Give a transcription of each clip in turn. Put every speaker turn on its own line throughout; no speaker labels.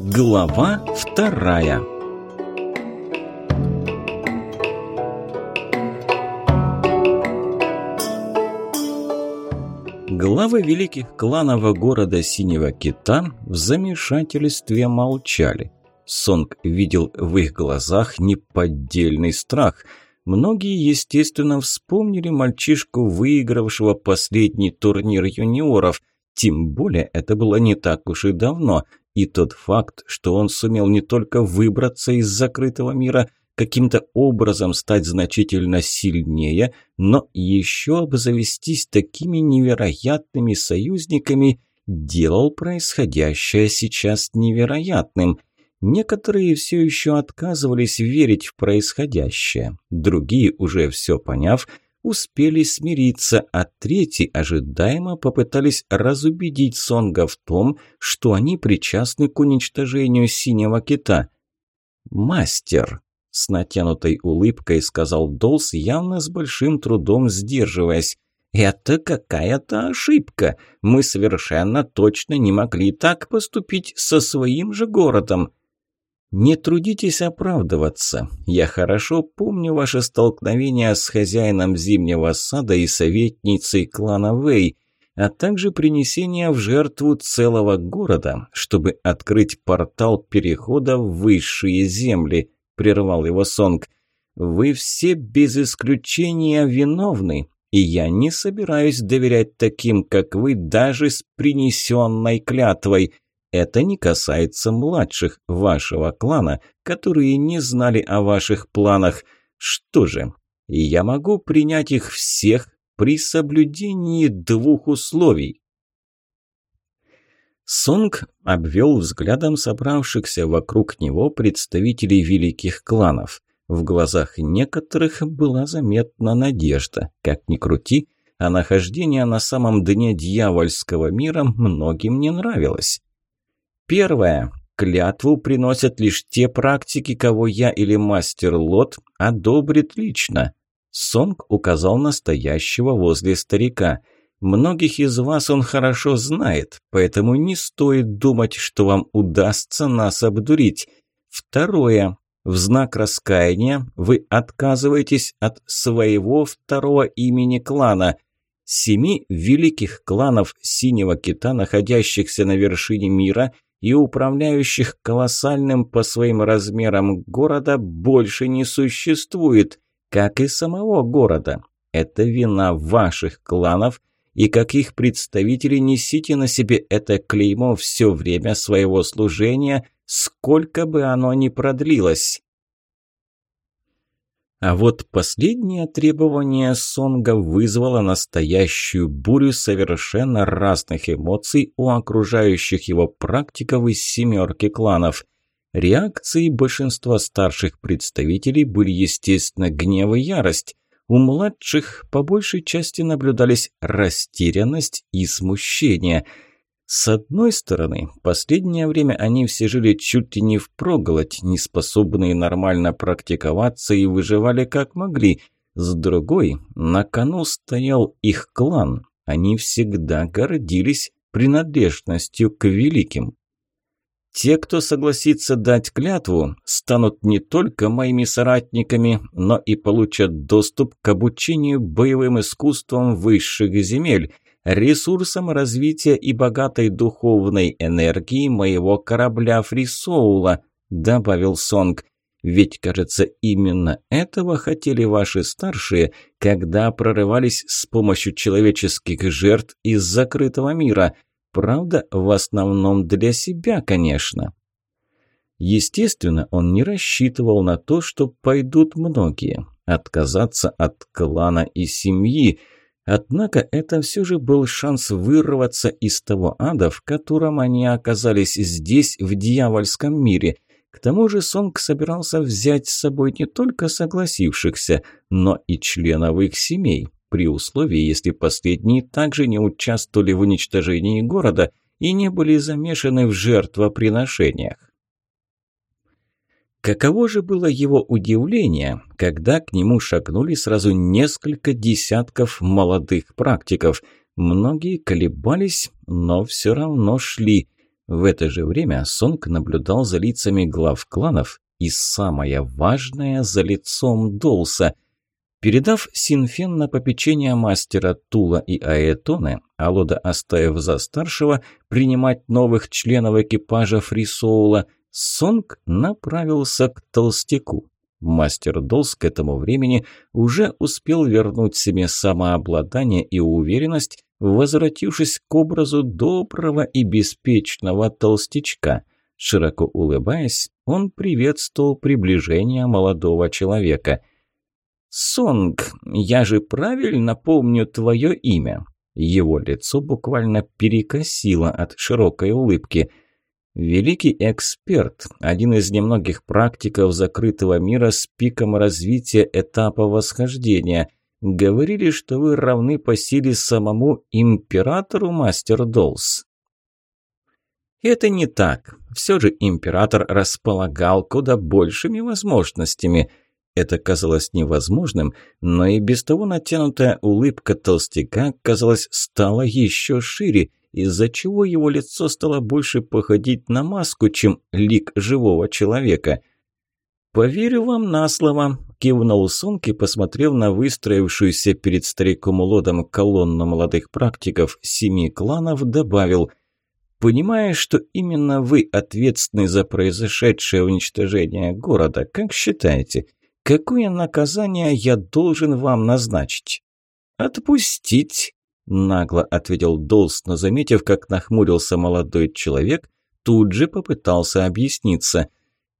Глава вторая Главы великих кланов города Синего Кита в замешательстве молчали. Сонг видел в их глазах неподдельный страх – Многие, естественно, вспомнили мальчишку, выигравшего последний турнир юниоров. Тем более это было не так уж и давно, и тот факт, что он сумел не только выбраться из закрытого мира, каким-то образом стать значительно сильнее, но еще обзавестись такими невероятными союзниками, делал происходящее сейчас невероятным. Некоторые все еще отказывались верить в происходящее, другие, уже все поняв, – успели смириться, а третьи ожидаемо попытались разубедить Сонга в том, что они причастны к уничтожению синего кита. «Мастер», – с натянутой улыбкой сказал Долс, явно с большим трудом сдерживаясь, «это какая-то ошибка. Мы совершенно точно не могли так поступить со своим же городом». «Не трудитесь оправдываться. Я хорошо помню ваше столкновение с хозяином Зимнего сада и советницей клана Вэй, а также принесение в жертву целого города, чтобы открыть портал перехода в высшие земли», – прервал его Сонг. «Вы все без исключения виновны, и я не собираюсь доверять таким, как вы, даже с принесенной клятвой». Это не касается младших вашего клана, которые не знали о ваших планах. Что же, я могу принять их всех при соблюдении двух условий. Сунг обвел взглядом собравшихся вокруг него представителей великих кланов. В глазах некоторых была заметна надежда. Как ни крути, а нахождение на самом дне дьявольского мира многим не нравилось. Первое. Клятву приносят лишь те практики, кого я или мастер Лот одобрит лично. Сонг указал настоящего возле старика. Многих из вас он хорошо знает, поэтому не стоит думать, что вам удастся нас обдурить. Второе. В знак раскаяния вы отказываетесь от своего второго имени клана. Семи великих кланов Синего Кита, находящихся на вершине мира – и управляющих колоссальным по своим размерам города больше не существует, как и самого города. Это вина ваших кланов, и как их представители несите на себе это клеймо все время своего служения, сколько бы оно ни продлилось. А вот последнее требование Сонга вызвало настоящую бурю совершенно разных эмоций у окружающих его практиков из семерки кланов. Реакции большинства старших представителей были, естественно, гнев и ярость. У младших по большей части наблюдались растерянность и смущение – с одной стороны, последнее время они все жили чуть ли не впроголодь, не способные нормально практиковаться и выживали как могли. С другой, на кону стоял их клан. Они всегда гордились принадлежностью к великим. Те, кто согласится дать клятву, станут не только моими соратниками, но и получат доступ к обучению боевым искусствам высших земель – ресурсом развития и богатой духовной энергии моего корабля Фрисоула», – добавил Сонг. «Ведь, кажется, именно этого хотели ваши старшие, когда прорывались с помощью человеческих жертв из закрытого мира. Правда, в основном для себя, конечно». Естественно, он не рассчитывал на то, что пойдут многие. Отказаться от клана и семьи – Однако это все же был шанс вырваться из того ада, в котором они оказались здесь, в дьявольском мире. К тому же Сонг собирался взять с собой не только согласившихся, но и членов их семей, при условии, если последние также не участвовали в уничтожении города и не были замешаны в жертвоприношениях. Каково же было его удивление, когда к нему шагнули сразу несколько десятков молодых практиков. Многие колебались, но все равно шли. В это же время Сонг наблюдал за лицами глав кланов и, самое важное, за лицом Долса. Передав Синфен на попечение мастера Тула и Аэтоны, Алода оставив за старшего принимать новых членов экипажа Фрисоула – Сонг направился к толстяку. Мастер Долс к этому времени уже успел вернуть себе самообладание и уверенность, возвратившись к образу доброго и беспечного толстячка. Широко улыбаясь, он приветствовал приближение молодого человека. «Сонг, я же правильно помню твое имя?» Его лицо буквально перекосило от широкой улыбки – Великий эксперт, один из немногих практиков закрытого мира с пиком развития этапа восхождения. Говорили, что вы равны по силе самому императору, мастер Долс. Это не так. Все же император располагал куда большими возможностями. Это казалось невозможным, но и без того натянутая улыбка толстяка, казалось, стала еще шире – из-за чего его лицо стало больше походить на маску, чем лик живого человека. «Поверю вам на слово», – кивнул Сунг и посмотрел на выстроившуюся перед стариком Лодом колонну молодых практиков семи кланов, добавил «Понимая, что именно вы ответственны за произошедшее уничтожение города, как считаете, какое наказание я должен вам назначить?» «Отпустить!» Нагло ответил Долст, но заметив, как нахмурился молодой человек, тут же попытался объясниться.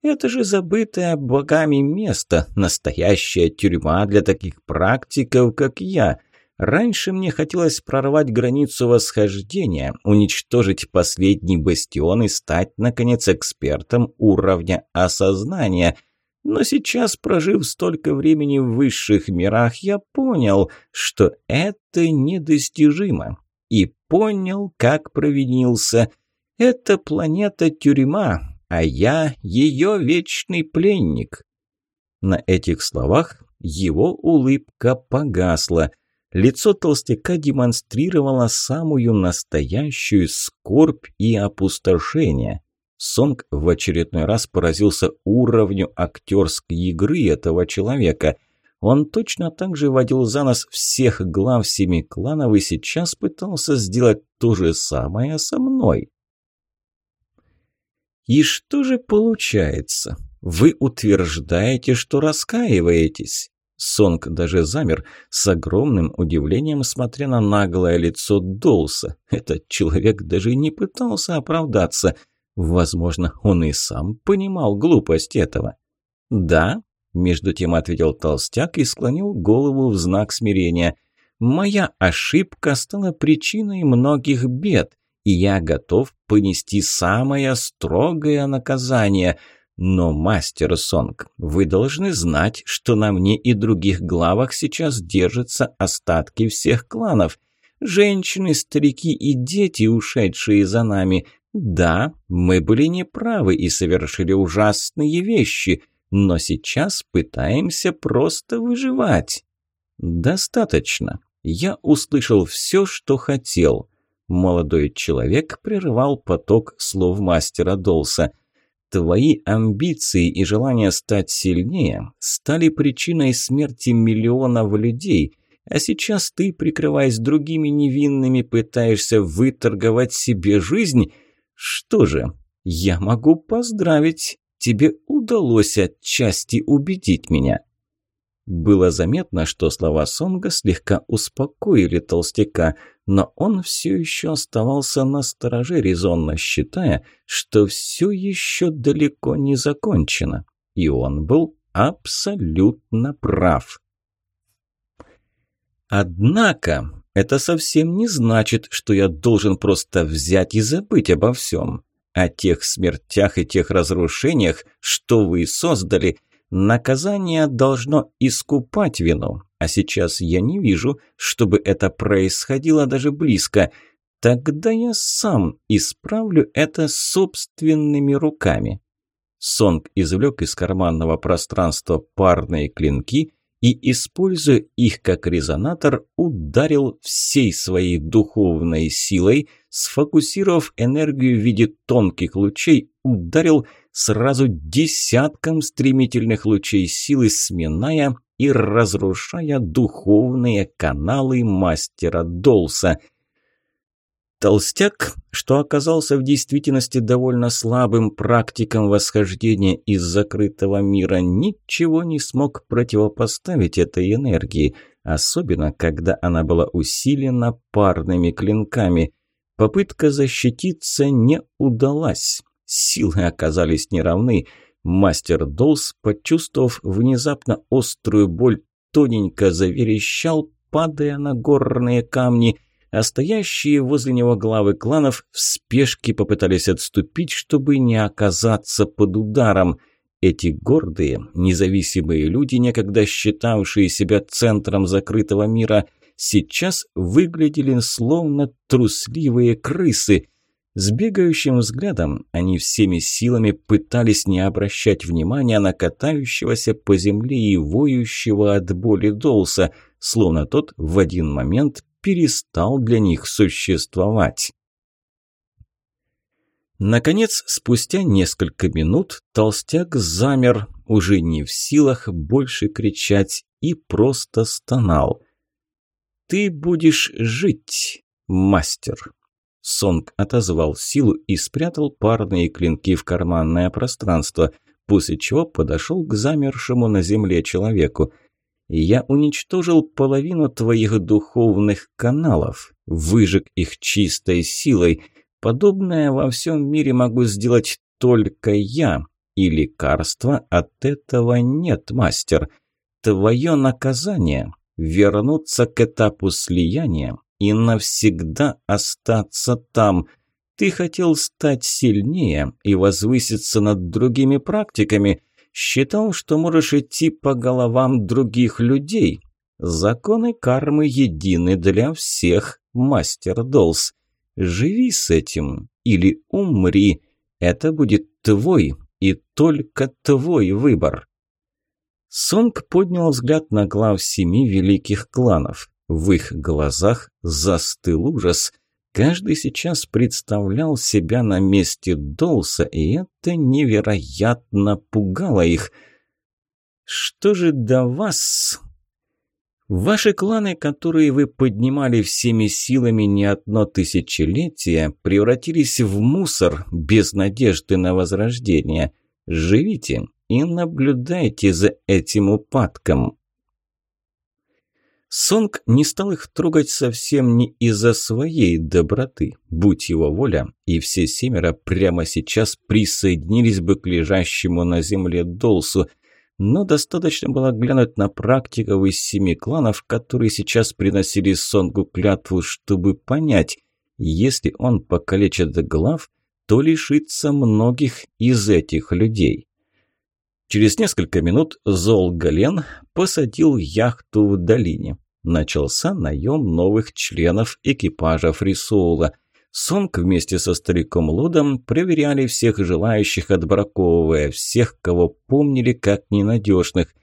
«Это же забытое богами место, настоящая тюрьма для таких практиков, как я». Раньше мне хотелось прорвать границу восхождения, уничтожить последний бастион и стать, наконец, экспертом уровня осознания. Но сейчас, прожив столько времени в высших мирах, я понял, что это недостижимо. И понял, как провинился. Это планета – тюрьма, а я – ее вечный пленник. На этих словах его улыбка погасла. Лицо толстяка демонстрировало самую настоящую скорбь и опустошение. Сонг в очередной раз поразился уровню актерской игры этого человека. Он точно так же водил за нас всех глав семи кланов и сейчас пытался сделать то же самое со мной. И что же получается? Вы утверждаете, что раскаиваетесь? Сонг даже замер, с огромным удивлением смотря на наглое лицо Долса. Этот человек даже не пытался оправдаться – Возможно, он и сам понимал глупость этого. «Да», – между тем ответил толстяк и склонил голову в знак смирения. «Моя ошибка стала причиной многих бед, и я готов понести самое строгое наказание. Но, мастер Сонг, вы должны знать, что на мне и других главах сейчас держатся остатки всех кланов. Женщины, старики и дети, ушедшие за нами – да, мы были неправы и совершили ужасные вещи, но сейчас пытаемся просто выживать. Достаточно. Я услышал все, что хотел. Молодой человек прервал поток слов мастера Долса. Твои амбиции и желание стать сильнее стали причиной смерти миллионов людей, а сейчас ты, прикрываясь другими невинными, пытаешься выторговать себе жизнь – что же, я могу поздравить. Тебе удалось отчасти убедить меня. Было заметно, что слова Сонга слегка успокоили толстяка, но он все еще оставался на стороже, резонно считая, что все еще далеко не закончено. И он был абсолютно прав. Однако это совсем не значит, что я должен просто взять и забыть обо всем. О тех смертях и тех разрушениях, что вы создали, наказание должно искупать вину. А сейчас я не вижу, чтобы это происходило даже близко. Тогда я сам исправлю это собственными руками». Сонг извлек из карманного пространства парные клинки – и, используя их как резонатор, ударил всей своей духовной силой, сфокусировав энергию в виде тонких лучей, ударил сразу десятком стремительных лучей силы, сминая и разрушая духовные каналы мастера Долса – Толстяк, что оказался в действительности довольно слабым практиком восхождения из закрытого мира, ничего не смог противопоставить этой энергии, особенно когда она была усилена парными клинками. Попытка защититься не удалась. Силы оказались неравны. Мастер Долс, почувствовав внезапно острую боль, тоненько заверещал, падая на горные камни – Настоящие возле него главы кланов в спешке попытались отступить, чтобы не оказаться под ударом. Эти гордые, независимые люди, некогда считавшие себя центром закрытого мира, сейчас выглядели словно трусливые крысы. С бегающим взглядом они всеми силами пытались не обращать внимания на катающегося по земле и воющего от боли Долса, словно тот в один момент перестал для них существовать. Наконец, спустя несколько минут, толстяк замер, уже не в силах больше кричать, и просто стонал. «Ты будешь жить, мастер!» Сонг отозвал силу и спрятал парные клинки в карманное пространство, после чего подошел к замершему на земле человеку – я уничтожил половину твоих духовных каналов, выжег их чистой силой. Подобное во всем мире могу сделать только я, и лекарства от этого нет, мастер. Твое наказание – вернуться к этапу слияния и навсегда остаться там. Ты хотел стать сильнее и возвыситься над другими практиками – считал, что можешь идти по головам других людей. Законы кармы едины для всех, мастер Долс. Живи с этим или умри. Это будет твой и только твой выбор. Сонг поднял взгляд на глав семи великих кланов. В их глазах застыл ужас – Каждый сейчас представлял себя на месте Долса, и это невероятно пугало их. «Что же до вас?» Ваши кланы, которые вы поднимали всеми силами не одно тысячелетие, превратились в мусор без надежды на возрождение. Живите и наблюдайте за этим упадком. Сонг не стал их трогать совсем не из-за своей доброты, будь его воля, и все семеро прямо сейчас присоединились бы к лежащему на земле Долсу, но достаточно было глянуть на практиков из семи кланов, которые сейчас приносили Сонгу клятву, чтобы понять, если он покалечит глав, то лишится многих из этих людей. Через несколько минут Зол Гален посадил яхту в долине. Начался наем новых членов экипажа Фрисоула. Сонг вместе со стариком Лудом проверяли всех желающих, отбраковывая всех, кого помнили как ненадежных.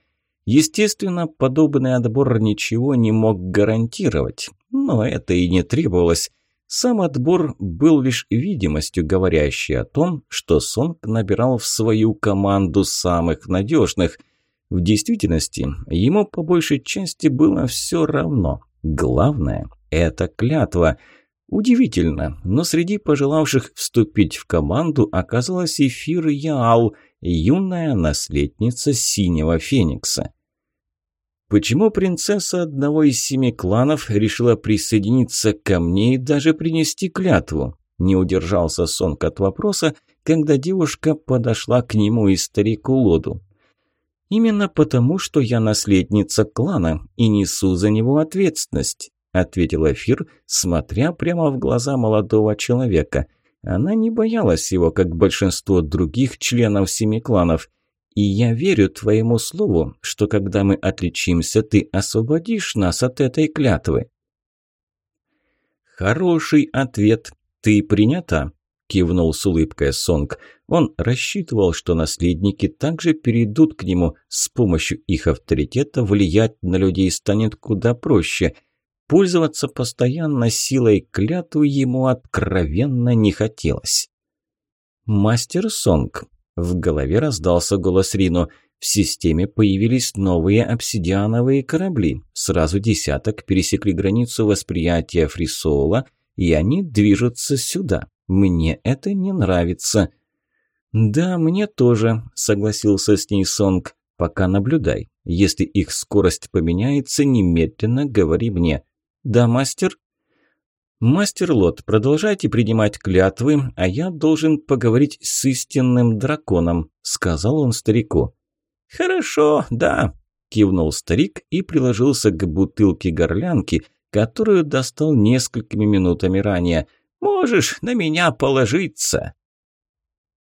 Естественно, подобный отбор ничего не мог гарантировать, но это и не требовалось. Сам отбор был лишь видимостью, говорящей о том, что Сонг набирал в свою команду самых надежных. В действительности ему по большей части было все равно. Главное – это клятва. Удивительно, но среди пожелавших вступить в команду оказалась Эфир Яал, юная наследница Синего Феникса. Почему принцесса одного из семи кланов решила присоединиться ко мне и даже принести клятву? Не удержался Сонг от вопроса, когда девушка подошла к нему и старику Лоду. «Именно потому, что я наследница клана и несу за него ответственность», ответил Эфир, смотря прямо в глаза молодого человека. Она не боялась его, как большинство других членов семи кланов – и я верю твоему слову, что когда мы отличимся, ты освободишь нас от этой клятвы». «Хороший ответ. Ты принята», – кивнул с улыбкой Сонг. Он рассчитывал, что наследники также перейдут к нему. С помощью их авторитета влиять на людей станет куда проще. Пользоваться постоянно силой клятвы ему откровенно не хотелось. «Мастер Сонг, в голове раздался голос Рино. В системе появились новые обсидиановые корабли. Сразу десяток пересекли границу восприятия Фрисола, и они движутся сюда. Мне это не нравится. «Да, мне тоже», – согласился с ней Сонг. «Пока наблюдай. Если их скорость поменяется, немедленно говори мне». «Да, мастер?» «Мастер Лот, продолжайте принимать клятвы, а я должен поговорить с истинным драконом», – сказал он старику. «Хорошо, да», – кивнул старик и приложился к бутылке горлянки, которую достал несколькими минутами ранее. «Можешь на меня положиться».